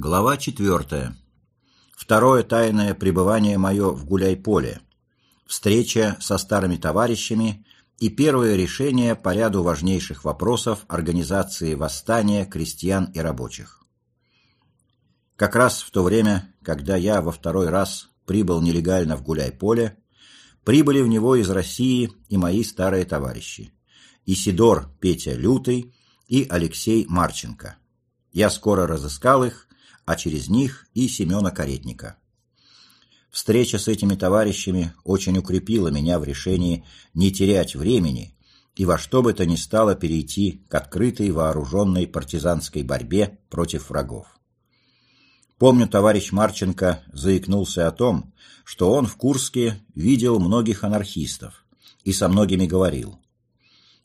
Глава четвертая. Второе тайное пребывание мое в Гуляй-Поле. Встреча со старыми товарищами и первое решение по ряду важнейших вопросов организации восстания крестьян и рабочих. Как раз в то время, когда я во второй раз прибыл нелегально в Гуляй-Поле, прибыли в него из России и мои старые товарищи. Исидор Петя Лютый и Алексей Марченко. Я скоро разыскал их а через них и Семена Каретника. Встреча с этими товарищами очень укрепила меня в решении не терять времени и во что бы то ни стало перейти к открытой вооруженной партизанской борьбе против врагов. Помню, товарищ Марченко заикнулся о том, что он в Курске видел многих анархистов и со многими говорил.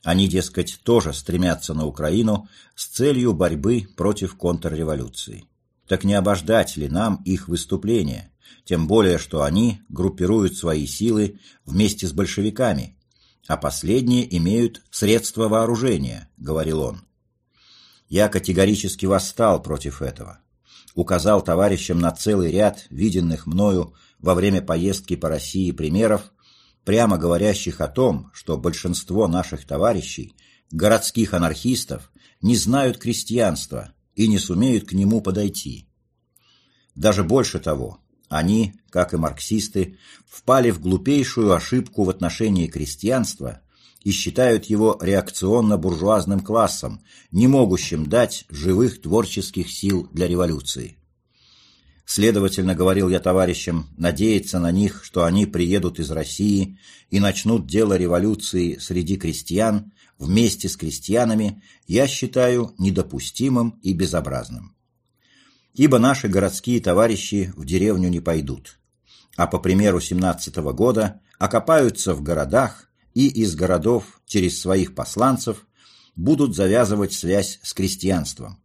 Они, дескать, тоже стремятся на Украину с целью борьбы против контрреволюции. Так не обождать ли нам их выступления, тем более, что они группируют свои силы вместе с большевиками, а последние имеют средства вооружения, говорил он. Я категорически восстал против этого. Указал товарищам на целый ряд виденных мною во время поездки по России примеров, прямо говорящих о том, что большинство наших товарищей, городских анархистов, не знают крестьянства и не сумеют к нему подойти. Даже больше того, они, как и марксисты, впали в глупейшую ошибку в отношении крестьянства и считают его реакционно-буржуазным классом, не могущим дать живых творческих сил для революции. Следовательно, говорил я товарищам, надеяться на них, что они приедут из России и начнут дело революции среди крестьян, вместе с крестьянами, я считаю недопустимым и безобразным. Ибо наши городские товарищи в деревню не пойдут, а по примеру 17 -го года окопаются в городах и из городов через своих посланцев будут завязывать связь с крестьянством,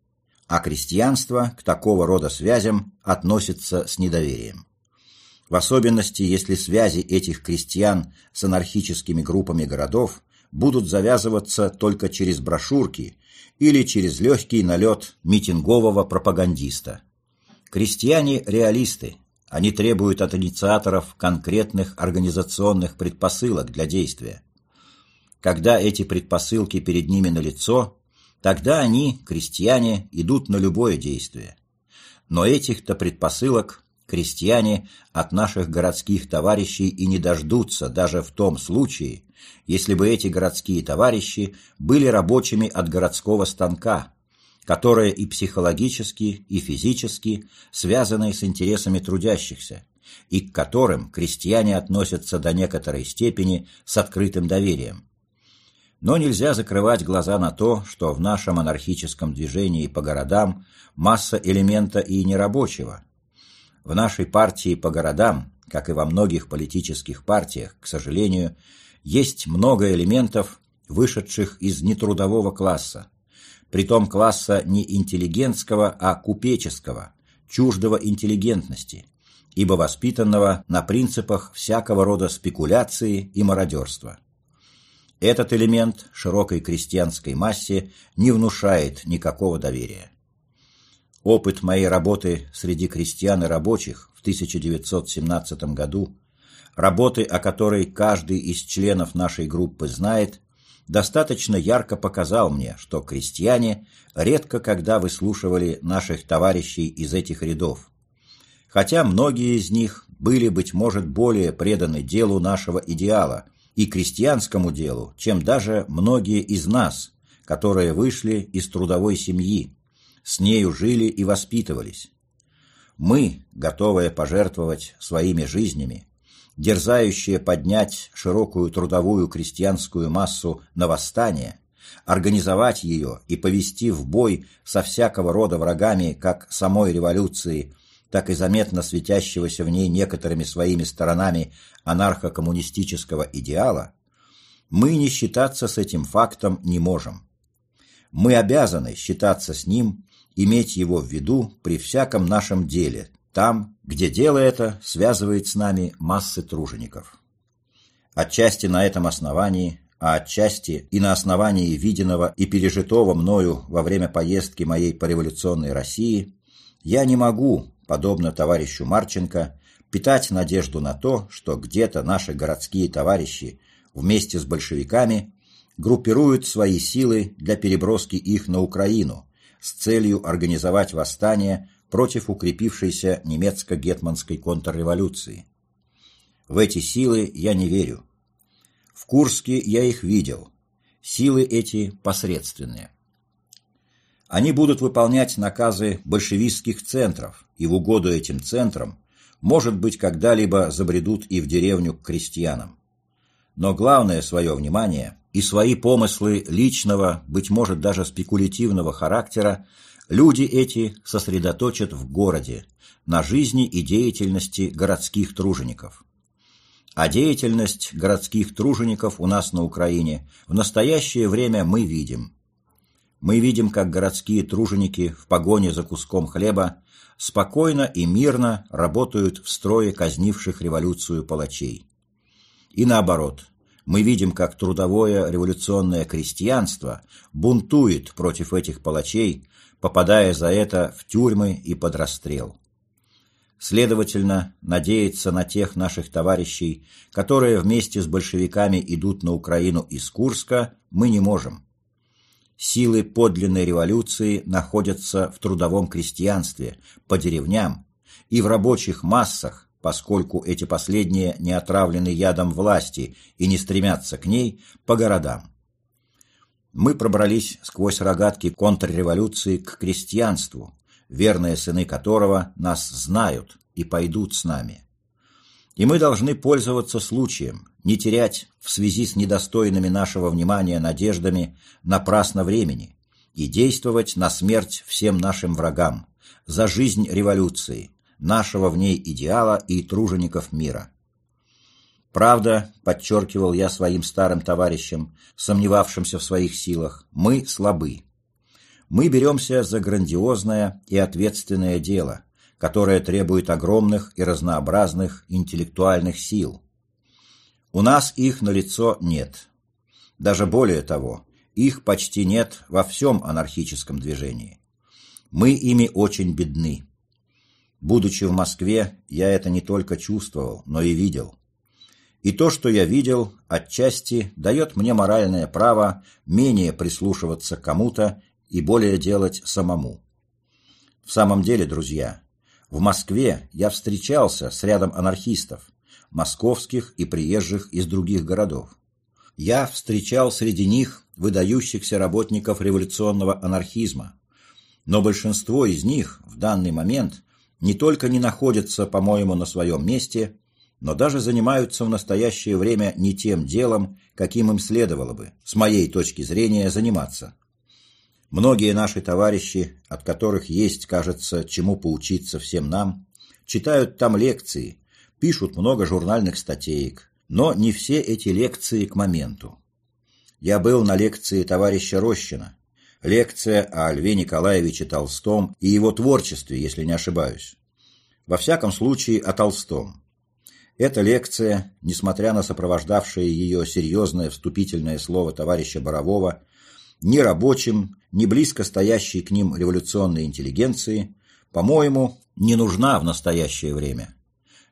а крестьянство к такого рода связям относится с недоверием. В особенности, если связи этих крестьян с анархическими группами городов будут завязываться только через брошюрки или через легкий налет митингового пропагандиста. Крестьяне – реалисты, они требуют от инициаторов конкретных организационных предпосылок для действия. Когда эти предпосылки перед ними налицо, тогда они, крестьяне, идут на любое действие. Но этих-то предпосылок крестьяне от наших городских товарищей и не дождутся даже в том случае, если бы эти городские товарищи были рабочими от городского станка, которые и психологически, и физически связаны с интересами трудящихся, и к которым крестьяне относятся до некоторой степени с открытым доверием. Но нельзя закрывать глаза на то, что в нашем анархическом движении по городам масса элемента и нерабочего – в нашей партии по городам, как и во многих политических партиях, к сожалению, есть много элементов, вышедших из нетрудового класса, притом класса не интеллигентского, а купеческого, чуждого интеллигентности, ибо воспитанного на принципах всякого рода спекуляции и мародерства. Этот элемент широкой крестьянской массе не внушает никакого доверия. Опыт моей работы среди крестьян и рабочих в 1917 году, работы, о которой каждый из членов нашей группы знает, достаточно ярко показал мне, что крестьяне редко когда выслушивали наших товарищей из этих рядов. Хотя многие из них были, быть может, более преданы делу нашего идеала и крестьянскому делу, чем даже многие из нас, которые вышли из трудовой семьи, с нею жили и воспитывались. Мы, готовые пожертвовать своими жизнями, дерзающие поднять широкую трудовую крестьянскую массу на восстание, организовать ее и повести в бой со всякого рода врагами как самой революции, так и заметно светящегося в ней некоторыми своими сторонами анархо-коммунистического идеала, мы не считаться с этим фактом не можем. Мы обязаны считаться с ним иметь его в виду при всяком нашем деле, там, где дело это связывает с нами массы тружеников. Отчасти на этом основании, а отчасти и на основании виденного и пережитого мною во время поездки моей по революционной России, Я не могу, подобно товарищу Марченко, питать надежду на то, что где-то наши городские товарищи вместе с большевиками группируют свои силы для переброски их на Украину с целью организовать восстание против укрепившейся немецко-гетманской контрреволюции. В эти силы я не верю. В Курске я их видел. Силы эти посредственные. Они будут выполнять наказы большевистских центров, и в угоду этим центрам, может быть, когда-либо забредут и в деревню к крестьянам. Но главное свое внимание и свои помыслы личного, быть может, даже спекулятивного характера люди эти сосредоточат в городе, на жизни и деятельности городских тружеников. А деятельность городских тружеников у нас на Украине в настоящее время мы видим. Мы видим, как городские труженики в погоне за куском хлеба спокойно и мирно работают в строе казнивших революцию палачей. И наоборот, мы видим, как трудовое революционное крестьянство бунтует против этих палачей, попадая за это в тюрьмы и под расстрел. Следовательно, надеяться на тех наших товарищей, которые вместе с большевиками идут на Украину из Курска, мы не можем. Силы подлинной революции находятся в трудовом крестьянстве, по деревням и в рабочих массах, поскольку эти последние не отравлены ядом власти и не стремятся к ней, по городам. Мы пробрались сквозь рогатки контрреволюции к крестьянству, верные сыны которого нас знают и пойдут с нами. И мы должны пользоваться случаем, не терять в связи с недостойными нашего внимания надеждами напрасно времени и действовать на смерть всем нашим врагам, за жизнь революции, нашего в ней идеала и тружеников мира. Правда, подчеркивал я своим старым товарищам, сомневавшимся в своих силах, мы слабы мы беремся за грандиозное и ответственное дело, которое требует огромных и разнообразных интеллектуальных сил. У нас их на лицо нет. Даже более того, их почти нет во всем анархическом движении. Мы ими очень бедны. Будучи в Москве, я это не только чувствовал, но и видел. И то, что я видел, отчасти дает мне моральное право менее прислушиваться кому-то и более делать самому. В самом деле, друзья, в Москве я встречался с рядом анархистов, московских и приезжих из других городов. Я встречал среди них выдающихся работников революционного анархизма, но большинство из них в данный момент не только не находятся, по-моему, на своем месте, но даже занимаются в настоящее время не тем делом, каким им следовало бы, с моей точки зрения, заниматься. Многие наши товарищи, от которых есть, кажется, чему поучиться всем нам, читают там лекции, пишут много журнальных статеек, но не все эти лекции к моменту. Я был на лекции товарища Рощина, лекция о Льве Николаевиче Толстом и его творчестве, если не ошибаюсь. Во всяком случае, о Толстом. Эта лекция, несмотря на сопровождавшее ее серьезное вступительное слово товарища Борового, ни рабочим, ни близко стоящей к ним революционной интеллигенции, по-моему, не нужна в настоящее время.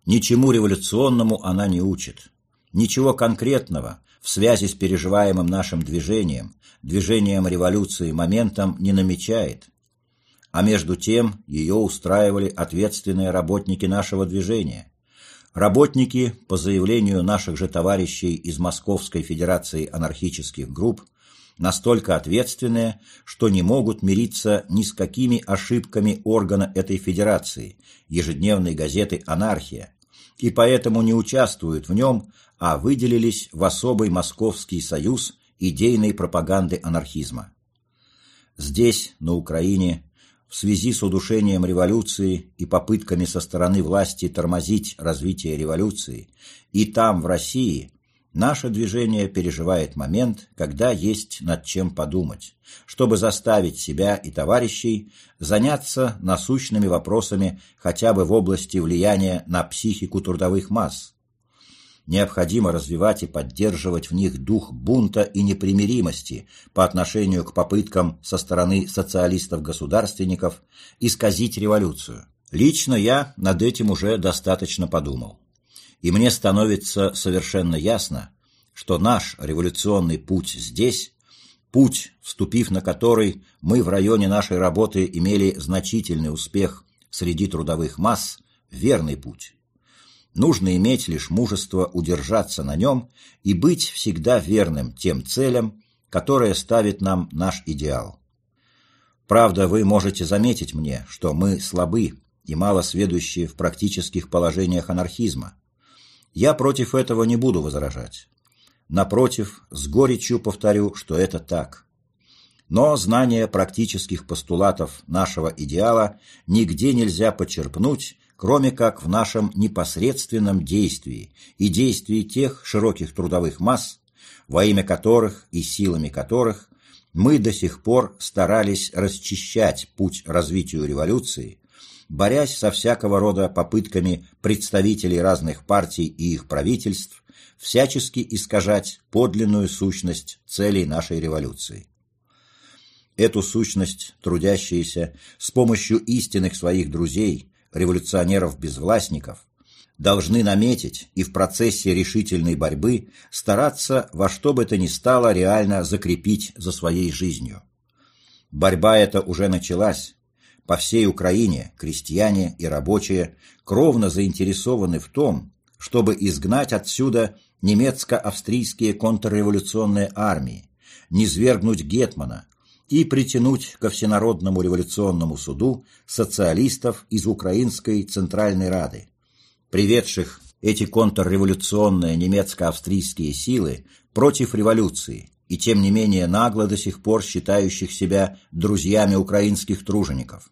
Ничему революционному она не учит. Ничего конкретного в связи с переживаемым нашим движением, движением революции моментом не намечает. А между тем ее устраивали ответственные работники нашего движения. Работники, по заявлению наших же товарищей из Московской Федерации анархических групп, настолько ответственные, что не могут мириться ни с какими ошибками органа этой федерации, ежедневной газеты «Анархия», и поэтому не участвуют в нем, а выделились в особый Московский союз идейной пропаганды анархизма. Здесь, на Украине, в связи с удушением революции и попытками со стороны власти тормозить развитие революции, и там, в России, Наше движение переживает момент, когда есть над чем подумать, чтобы заставить себя и товарищей заняться насущными вопросами хотя бы в области влияния на психику трудовых масс. Необходимо развивать и поддерживать в них дух бунта и непримиримости по отношению к попыткам со стороны социалистов-государственников исказить революцию. Лично я над этим уже достаточно подумал. И мне становится совершенно ясно, что наш революционный путь здесь, путь, вступив на который мы в районе нашей работы имели значительный успех среди трудовых масс, верный путь. Нужно иметь лишь мужество удержаться на нем и быть всегда верным тем целям, которые ставит нам наш идеал. Правда, вы можете заметить мне, что мы слабы и мало сведущие в практических положениях анархизма. Я против этого не буду возражать. Напротив, с горечью повторю, что это так. Но знание практических постулатов нашего идеала нигде нельзя почерпнуть кроме как в нашем непосредственном действии и действии тех широких трудовых масс, во имя которых и силами которых мы до сих пор старались расчищать путь развитию революции, борясь со всякого рода попытками представителей разных партий и их правительств всячески искажать подлинную сущность целей нашей революции. Эту сущность трудящиеся с помощью истинных своих друзей революционеров-безвластников, должны наметить и в процессе решительной борьбы стараться во что бы то ни стало реально закрепить за своей жизнью. Борьба эта уже началась. По всей Украине крестьяне и рабочие кровно заинтересованы в том, чтобы изгнать отсюда немецко-австрийские контрреволюционные армии, низвергнуть Гетмана, и притянуть ко Всенародному революционному суду социалистов из Украинской Центральной Рады, приведших эти контрреволюционные немецко-австрийские силы против революции и тем не менее нагло до сих пор считающих себя друзьями украинских тружеников.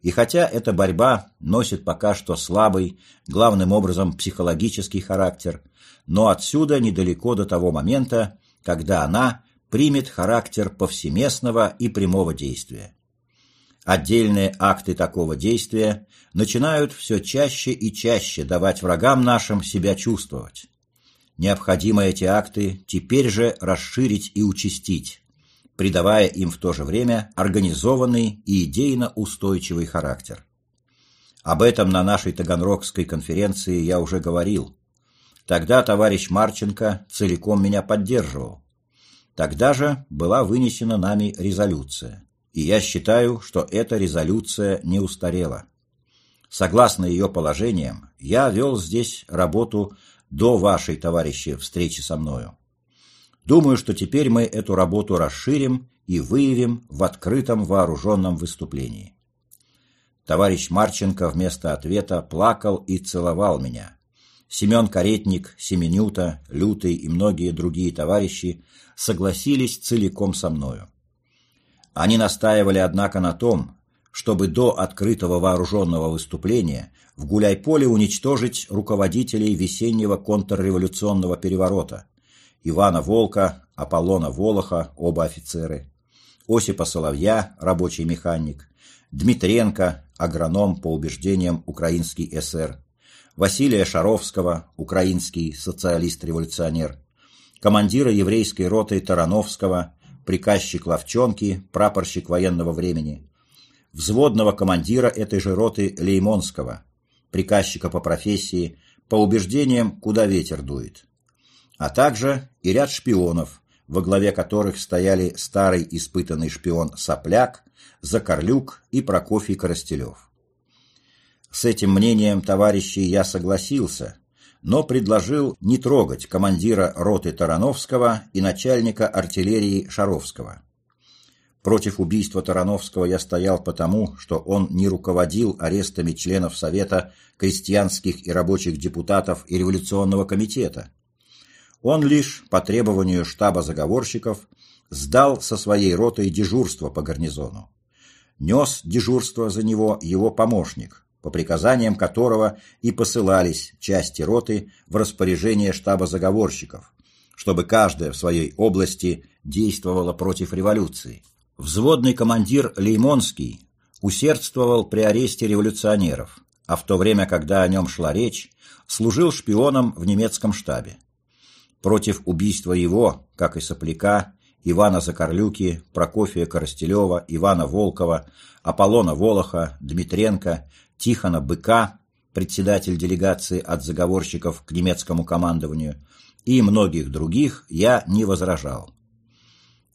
И хотя эта борьба носит пока что слабый, главным образом психологический характер, но отсюда недалеко до того момента, когда она примет характер повсеместного и прямого действия. Отдельные акты такого действия начинают все чаще и чаще давать врагам нашим себя чувствовать. Необходимо эти акты теперь же расширить и участить, придавая им в то же время организованный и идейно устойчивый характер. Об этом на нашей Таганрогской конференции я уже говорил. Тогда товарищ Марченко целиком меня поддерживал. Тогда же была вынесена нами резолюция, и я считаю, что эта резолюция не устарела. Согласно ее положениям, я вел здесь работу до вашей, товарищи, встречи со мною. Думаю, что теперь мы эту работу расширим и выявим в открытом вооруженном выступлении. Товарищ Марченко вместо ответа плакал и целовал меня. Семен Каретник, Семенюта, Лютый и многие другие товарищи согласились целиком со мною. Они настаивали, однако, на том, чтобы до открытого вооруженного выступления в Гуляйполе уничтожить руководителей весеннего контрреволюционного переворота Ивана Волка, Аполлона Волоха, оба офицеры, Осипа Соловья, рабочий механик, Дмитренко, агроном по убеждениям украинский эсер, Василия Шаровского, украинский социалист-революционер, командира еврейской роты Тарановского, приказчик Ловчонки, прапорщик военного времени, взводного командира этой же роты Леймонского, приказчика по профессии, по убеждениям, куда ветер дует, а также и ряд шпионов, во главе которых стояли старый испытанный шпион Сопляк, Закорлюк и Прокофий Коростелев. С этим мнением товарищей я согласился, но предложил не трогать командира роты Тарановского и начальника артиллерии Шаровского. Против убийства Тарановского я стоял потому, что он не руководил арестами членов Совета крестьянских и рабочих депутатов и революционного комитета. Он лишь, по требованию штаба заговорщиков, сдал со своей ротой дежурство по гарнизону. Нес дежурство за него его помощник, по приказаниям которого и посылались части роты в распоряжение штаба заговорщиков, чтобы каждая в своей области действовала против революции. Взводный командир Леймонский усердствовал при аресте революционеров, а в то время, когда о нем шла речь, служил шпионом в немецком штабе. Против убийства его, как и сопляка, Ивана Закорлюки, Прокофия Коростелева, Ивана Волкова, Аполлона Волоха, Дмитренко, Тихона Быка, председатель делегации от заговорщиков к немецкому командованию, и многих других я не возражал.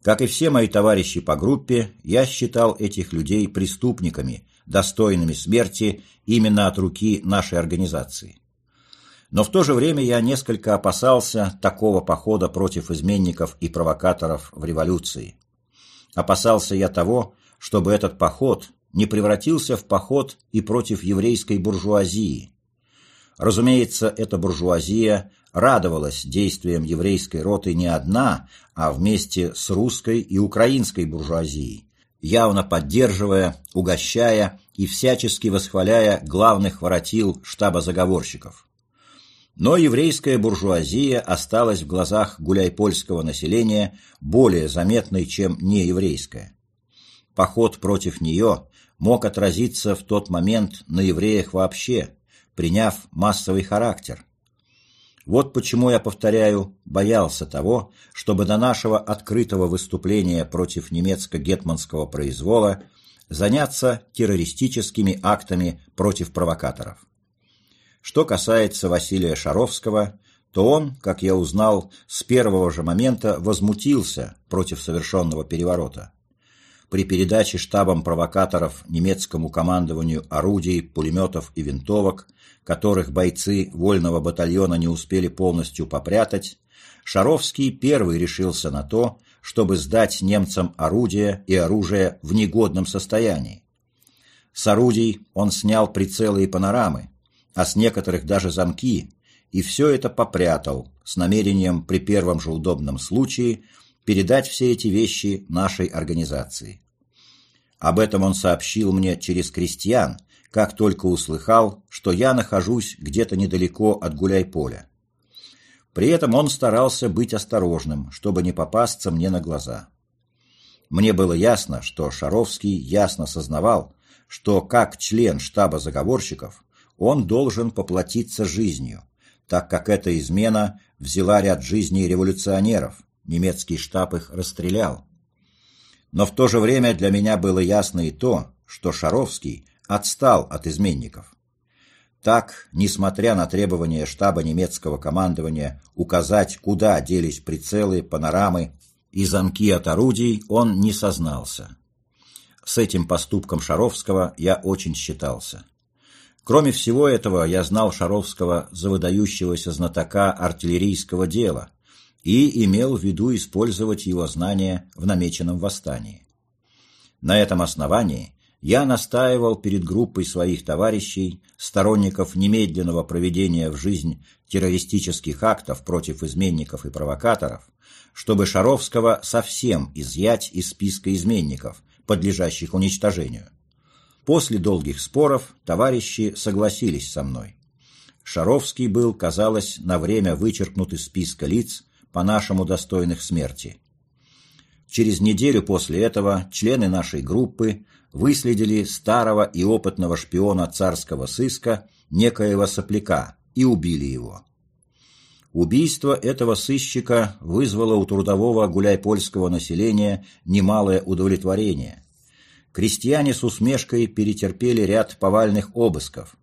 Как и все мои товарищи по группе, я считал этих людей преступниками, достойными смерти именно от руки нашей организации. Но в то же время я несколько опасался такого похода против изменников и провокаторов в революции. Опасался я того, чтобы этот поход не превратился в поход и против еврейской буржуазии. Разумеется, эта буржуазия радовалась действиям еврейской роты не одна, а вместе с русской и украинской буржуазией, явно поддерживая, угощая и всячески восхваляя главных воротил штаба заговорщиков. Но еврейская буржуазия осталась в глазах гуляйпольского населения более заметной, чем нееврейская. Поход против нее мог отразиться в тот момент на евреях вообще, приняв массовый характер – вот почему я повторяю, боялся того, чтобы до нашего открытого выступления против немецко-гетманского произвола заняться террористическими актами против провокаторов. Что касается Василия Шаровского, то он, как я узнал, с первого же момента возмутился против совершенного переворота. При передаче штабом провокаторов немецкому командованию орудий, пулеметов и винтовок которых бойцы вольного батальона не успели полностью попрятать, Шаровский первый решился на то, чтобы сдать немцам орудия и оружие в негодном состоянии. С орудий он снял прицелы и панорамы, а с некоторых даже замки, и все это попрятал с намерением при первом же удобном случае передать все эти вещи нашей организации. Об этом он сообщил мне через крестьян, как только услыхал, что я нахожусь где-то недалеко от гуляй-поля. При этом он старался быть осторожным, чтобы не попасться мне на глаза. Мне было ясно, что Шаровский ясно сознавал, что как член штаба заговорщиков он должен поплатиться жизнью, так как эта измена взяла ряд жизней революционеров, немецкий штаб их расстрелял. Но в то же время для меня было ясно и то, что Шаровский отстал от изменников. Так, несмотря на требования штаба немецкого командования указать, куда делись прицелы, панорамы и замки от орудий, он не сознался. С этим поступком Шаровского я очень считался. Кроме всего этого, я знал Шаровского за выдающегося знатока артиллерийского дела и имел в виду использовать его знания в намеченном восстании. На этом основании я настаивал перед группой своих товарищей, сторонников немедленного проведения в жизнь террористических актов против изменников и провокаторов, чтобы Шаровского совсем изъять из списка изменников, подлежащих уничтожению. После долгих споров товарищи согласились со мной. Шаровский был, казалось, на время вычеркнут из списка лиц, по-нашему достойных смерти. Через неделю после этого члены нашей группы выследили старого и опытного шпиона царского сыска, некоего сопляка, и убили его. Убийство этого сыщика вызвало у трудового гуляйпольского населения немалое удовлетворение. Крестьяне с усмешкой перетерпели ряд повальных обысков.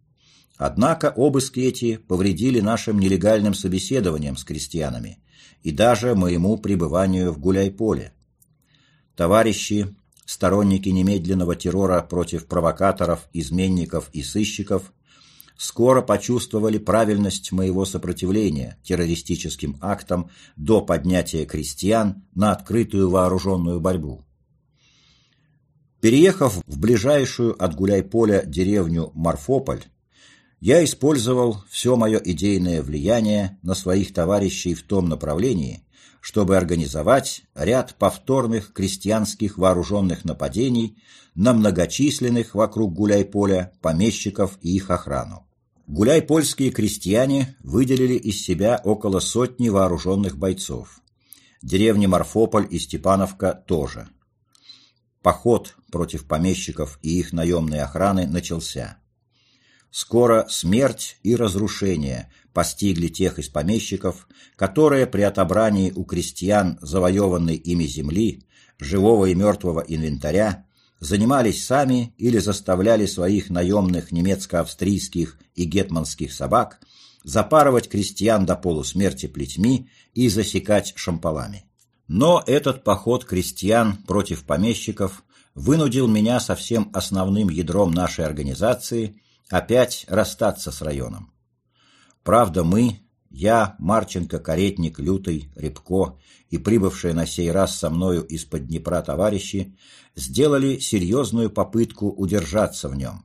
Однако обыски эти повредили нашим нелегальным собеседованиям с крестьянами и даже моему пребыванию в гуляйполе. Товарищи, сторонники немедленного террора против провокаторов, изменников и сыщиков, скоро почувствовали правильность моего сопротивления террористическим актам до поднятия крестьян на открытую вооруженную борьбу. Переехав в ближайшую от Гуляйполя деревню Марфополь, я использовал все мое идейное влияние на своих товарищей в том направлении, чтобы организовать ряд повторных крестьянских вооруженных нападений на многочисленных вокруг Гуляйполя помещиков и их охрану. Гуляйпольские крестьяне выделили из себя около сотни вооруженных бойцов. Деревни Марфополь и Степановка тоже. Поход против помещиков и их наемной охраны начался. Скоро смерть и разрушение постигли тех из помещиков, которые при отобрании у крестьян завоеванной ими земли, живого и мертвого инвентаря, занимались сами или заставляли своих наемных немецко-австрийских и гетманских собак запарывать крестьян до полусмерти плетьми и засекать шампалами. Но этот поход крестьян против помещиков вынудил меня со всем основным ядром нашей организации опять расстаться с районом. Правда, мы, я, Марченко, Каретник, Лютый, Рябко и прибывшие на сей раз со мною из-под Днепра товарищи сделали серьезную попытку удержаться в нем.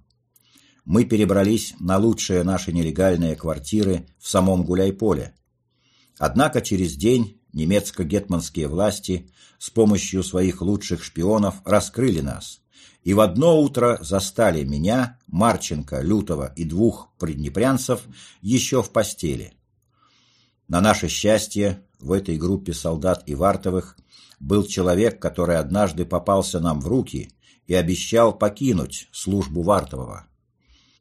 Мы перебрались на лучшие наши нелегальные квартиры в самом Гуляйполе. Однако через день немецко-гетманские власти с помощью своих лучших шпионов раскрыли нас и в одно утро застали меня, Марченко, Лютого и двух приднепрянцев еще в постели. На наше счастье, в этой группе солдат и вартовых был человек, который однажды попался нам в руки и обещал покинуть службу вартового.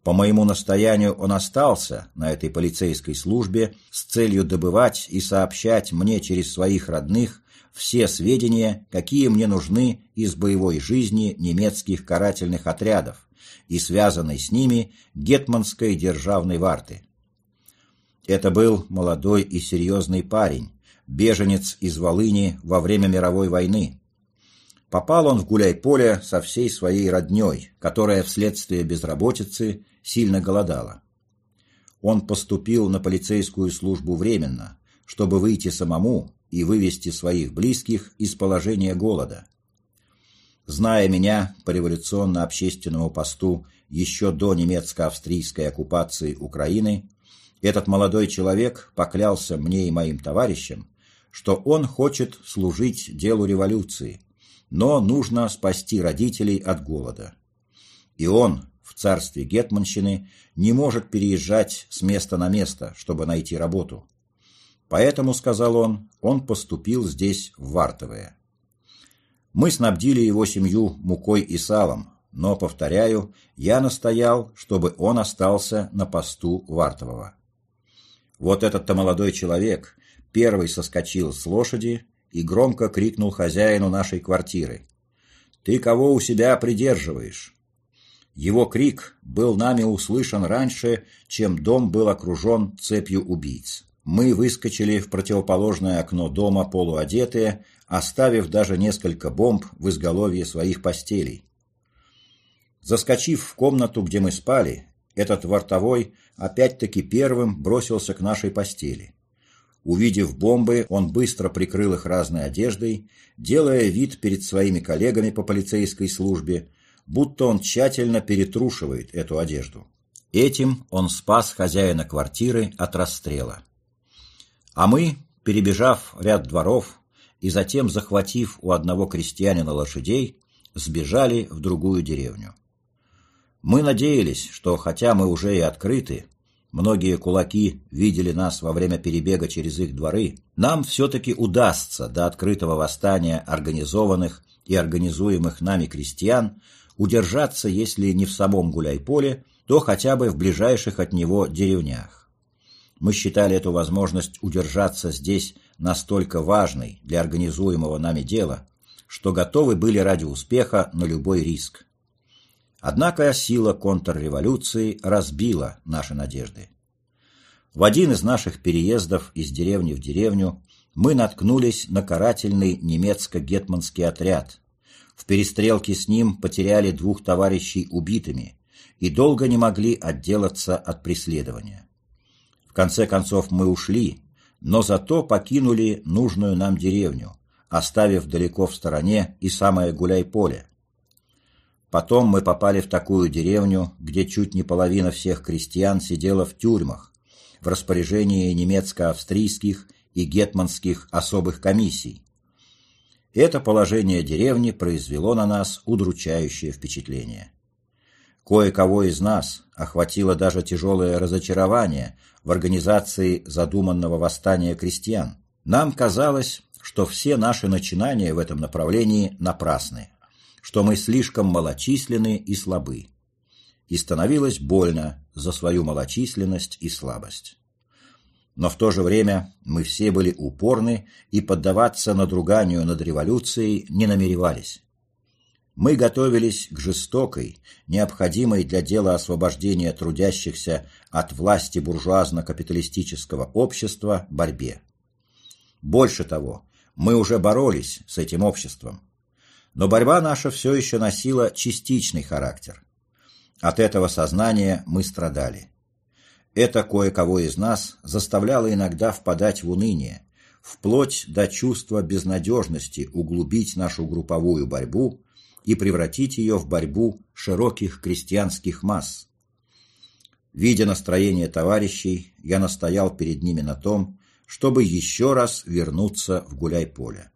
По моему настоянию он остался на этой полицейской службе с целью добывать и сообщать мне через своих родных все сведения, какие мне нужны из боевой жизни немецких карательных отрядов и связанной с ними гетманской державной варты. Это был молодой и серьезный парень, беженец из Волыни во время мировой войны. Попал он в гуляй-поле со всей своей родней, которая вследствие безработицы сильно голодала. Он поступил на полицейскую службу временно, чтобы выйти самому и вывести своих близких из положения голода. Зная меня по революционно-общественному посту еще до немецко-австрийской оккупации Украины, этот молодой человек поклялся мне и моим товарищам, что он хочет служить делу революции, но нужно спасти родителей от голода. И он в царстве Гетманщины не может переезжать с места на место, чтобы найти работу. Поэтому, сказал он, он поступил здесь в Вартовое. Мы снабдили его семью мукой и салом, но, повторяю, я настоял, чтобы он остался на посту Вартового. Вот этот-то молодой человек первый соскочил с лошади и громко крикнул хозяину нашей квартиры. «Ты кого у себя придерживаешь?» Его крик был нами услышан раньше, чем дом был окружен цепью убийц. Мы выскочили в противоположное окно дома полуодетые, оставив даже несколько бомб в изголовье своих постелей. Заскочив в комнату, где мы спали, этот вартовой опять-таки первым бросился к нашей постели. Увидев бомбы, он быстро прикрыл их разной одеждой, делая вид перед своими коллегами по полицейской службе, будто он тщательно перетрушивает эту одежду. Этим он спас хозяина квартиры от расстрела. А мы, перебежав ряд дворов и затем захватив у одного крестьянина лошадей, сбежали в другую деревню. Мы надеялись, что хотя мы уже и открыты, многие кулаки видели нас во время перебега через их дворы, нам все-таки удастся до открытого восстания организованных и организуемых нами крестьян удержаться, если не в самом Гуляйполе, то хотя бы в ближайших от него деревнях. Мы считали эту возможность удержаться здесь настолько важной для организуемого нами дела, что готовы были ради успеха на любой риск. Однако сила контрреволюции разбила наши надежды. В один из наших переездов из деревни в деревню мы наткнулись на карательный немецко-гетманский отряд. В перестрелке с ним потеряли двух товарищей убитыми и долго не могли отделаться от преследования. Конце концов мы ушли, но зато покинули нужную нам деревню, оставив далеко в стороне и самое гуляй-поле. Потом мы попали в такую деревню, где чуть не половина всех крестьян сидела в тюрьмах, в распоряжении немецко-австрийских и гетманских особых комиссий. Это положение деревни произвело на нас удручающее впечатление. Кое-кого из нас охватило даже тяжелое разочарование в организации задуманного восстания крестьян. Нам казалось, что все наши начинания в этом направлении напрасны, что мы слишком малочисленны и слабы. и становилось больно за свою малочисленность и слабость. Но в то же время мы все были упорны и поддаваться надруганию над революцией не намеревались. Мы готовились к жестокой, необходимой для дела освобождения трудящихся от власти буржуазно-капиталистического общества борьбе. Больше того, мы уже боролись с этим обществом. Но борьба наша все еще носила частичный характер. От этого сознания мы страдали. Это кое-кого из нас заставляло иногда впадать в уныние, вплоть до чувства безнадежности углубить нашу групповую борьбу и превратить ее в борьбу широких крестьянских масс. Видя настроение товарищей, я настоял перед ними на том, чтобы еще раз вернуться в гуляй-поле.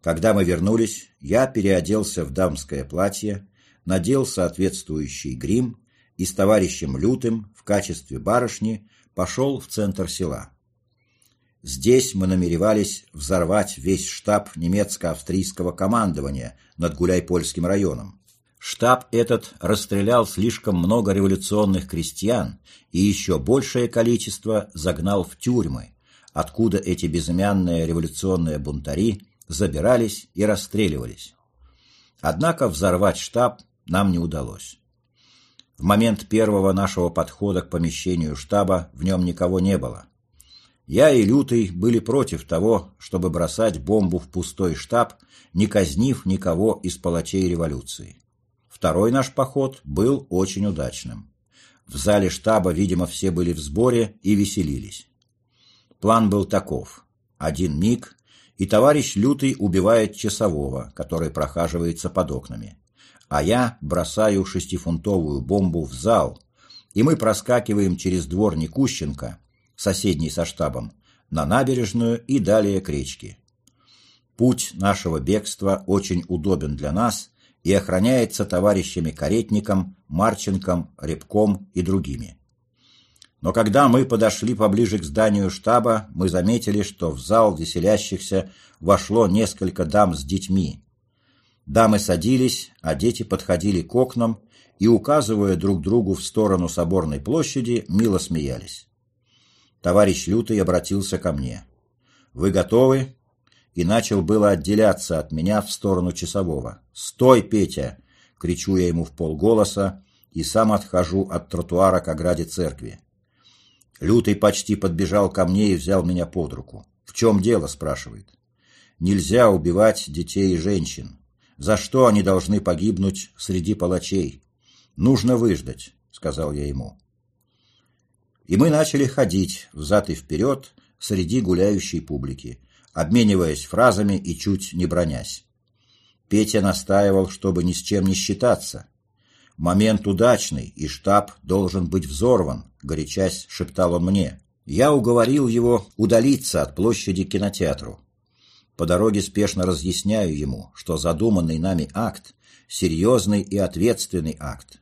Когда мы вернулись, я переоделся в дамское платье, надел соответствующий грим и с товарищем Лютым в качестве барышни пошел в центр села. Здесь мы намеревались взорвать весь штаб немецко-австрийского командования над Гуляйпольским районом. Штаб этот расстрелял слишком много революционных крестьян и еще большее количество загнал в тюрьмы, откуда эти безымянные революционные бунтари забирались и расстреливались. Однако взорвать штаб нам не удалось. В момент первого нашего подхода к помещению штаба в нем никого не было. Я и Лютый были против того, чтобы бросать бомбу в пустой штаб, не казнив никого из палачей революции. Второй наш поход был очень удачным. В зале штаба, видимо, все были в сборе и веселились. План был таков. Один миг, и товарищ Лютый убивает часового, который прохаживается под окнами а я бросаю шестифунтовую бомбу в зал, и мы проскакиваем через двор Никущенко, соседний со штабом, на набережную и далее к речке. Путь нашего бегства очень удобен для нас и охраняется товарищами Каретником, Марченком, Рябком и другими. Но когда мы подошли поближе к зданию штаба, мы заметили, что в зал веселящихся вошло несколько дам с детьми, Дамы садились, а дети подходили к окнам и, указывая друг другу в сторону соборной площади, мило смеялись. Товарищ Лютый обратился ко мне. «Вы готовы?» И начал было отделяться от меня в сторону часового. «Стой, Петя!» — кричу я ему в полголоса и сам отхожу от тротуара к ограде церкви. Лютый почти подбежал ко мне и взял меня под руку. «В чем дело?» — спрашивает. «Нельзя убивать детей и женщин. За что они должны погибнуть среди палачей? Нужно выждать, сказал я ему. И мы начали ходить взад и вперед среди гуляющей публики, обмениваясь фразами и чуть не бронясь. Петя настаивал, чтобы ни с чем не считаться. Момент удачный, и штаб должен быть взорван, горячась шептал он мне. Я уговорил его удалиться от площади кинотеатру. По дороге спешно разъясняю ему, что задуманный нами акт – серьезный и ответственный акт.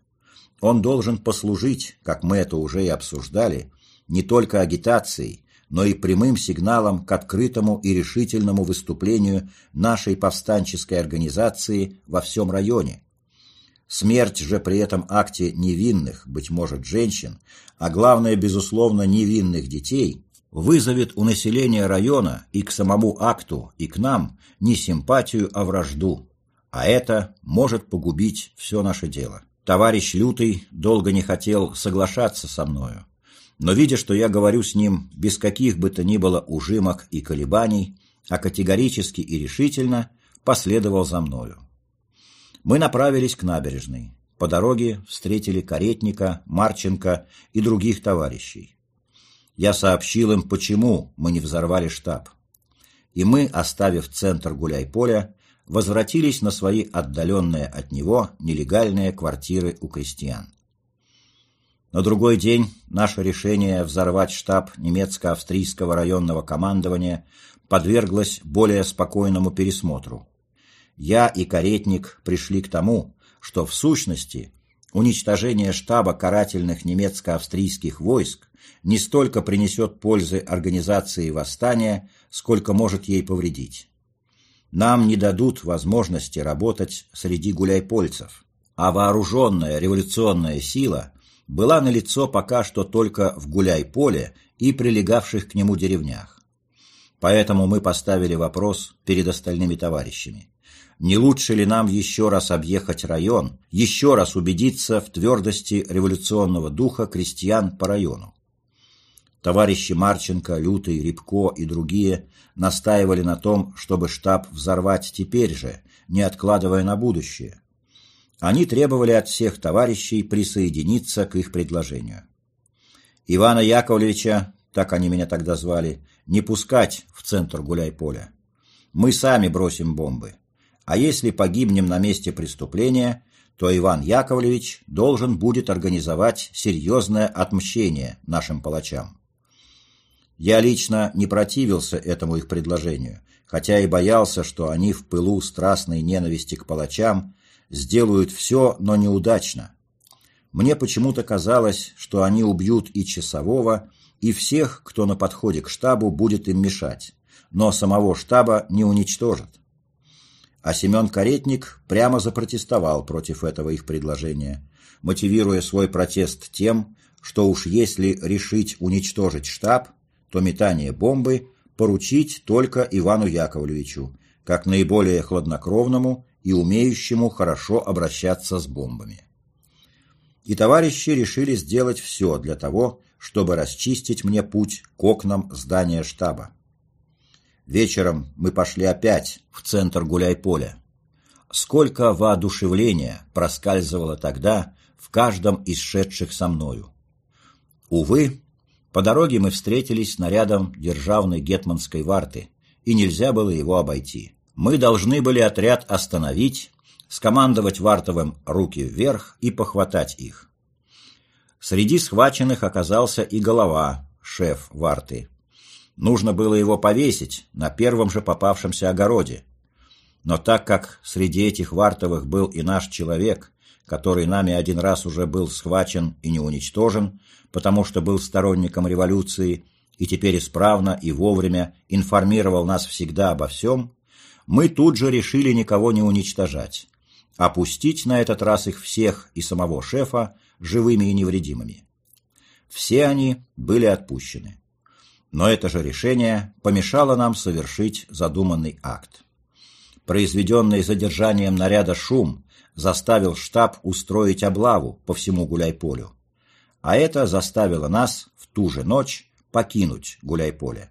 Он должен послужить, как мы это уже и обсуждали, не только агитацией, но и прямым сигналом к открытому и решительному выступлению нашей повстанческой организации во всем районе. Смерть же при этом акте невинных, быть может, женщин, а главное, безусловно, невинных детей, вызовет у населения района и к самому акту, и к нам не симпатию, а вражду. А это может погубить все наше дело. Товарищ Лютый долго не хотел соглашаться со мною, но, видя, что я говорю с ним без каких бы то ни было ужимок и колебаний, а категорически и решительно, последовал за мною. Мы направились к набережной. По дороге встретили Каретника, Марченко и других товарищей. Я сообщил им, почему мы не взорвали штаб. И мы, оставив центр гуляй-поля, возвратились на свои отдаленные от него нелегальные квартиры у крестьян. На другой день наше решение взорвать штаб немецко-австрийского районного командования подверглось более спокойному пересмотру. Я и Каретник пришли к тому, что в сущности уничтожение штаба карательных немецко-австрийских войск не столько принесет пользы организации восстания, сколько может ей повредить. Нам не дадут возможности работать среди гуляйпольцев. а вооруженная революционная сила была налицо пока что только в Гуляй-Поле и прилегавших к нему деревнях. Поэтому мы поставили вопрос перед остальными товарищами. Не лучше ли нам еще раз объехать район, еще раз убедиться в твердости революционного духа крестьян по району? Товарищи Марченко, Лютый, Рябко и другие настаивали на том, чтобы штаб взорвать теперь же, не откладывая на будущее. Они требовали от всех товарищей присоединиться к их предложению. Ивана Яковлевича, так они меня тогда звали, не пускать в центр гуляй-поля. Мы сами бросим бомбы. А если погибнем на месте преступления, то Иван Яковлевич должен будет организовать серьезное отмщение нашим палачам. Я лично не противился этому их предложению, хотя и боялся, что они в пылу страстной ненависти к палачам сделают все, но неудачно. Мне почему-то казалось, что они убьют и часового, и всех, кто на подходе к штабу будет им мешать, но самого штаба не уничтожат. А Семен Каретник прямо запротестовал против этого их предложения, мотивируя свой протест тем, что уж если решить уничтожить штаб, то метание бомбы поручить только Ивану Яковлевичу, как наиболее хладнокровному и умеющему хорошо обращаться с бомбами. И товарищи решили сделать все для того, чтобы расчистить мне путь к окнам здания штаба. Вечером мы пошли опять в центр гуляй-поля. Сколько воодушевления проскальзывало тогда в каждом из шедших со мною. Увы, по дороге мы встретились с нарядом державной гетманской варты, и нельзя было его обойти. Мы должны были отряд остановить, скомандовать вартовым руки вверх и похватать их. Среди схваченных оказался и голова, шеф варты. Нужно было его повесить на первом же попавшемся огороде. Но так как среди этих вартовых был и наш человек, который нами один раз уже был схвачен и не уничтожен, потому что был сторонником революции и теперь исправно и вовремя информировал нас всегда обо всем, мы тут же решили никого не уничтожать, а пустить на этот раз их всех и самого шефа живыми и невредимыми. Все они были отпущены. Но это же решение помешало нам совершить задуманный акт. Произведенный задержанием наряда шум заставил штаб устроить облаву по всему гуляй-полю а это заставило нас в ту же ночь покинуть Гуляйполе.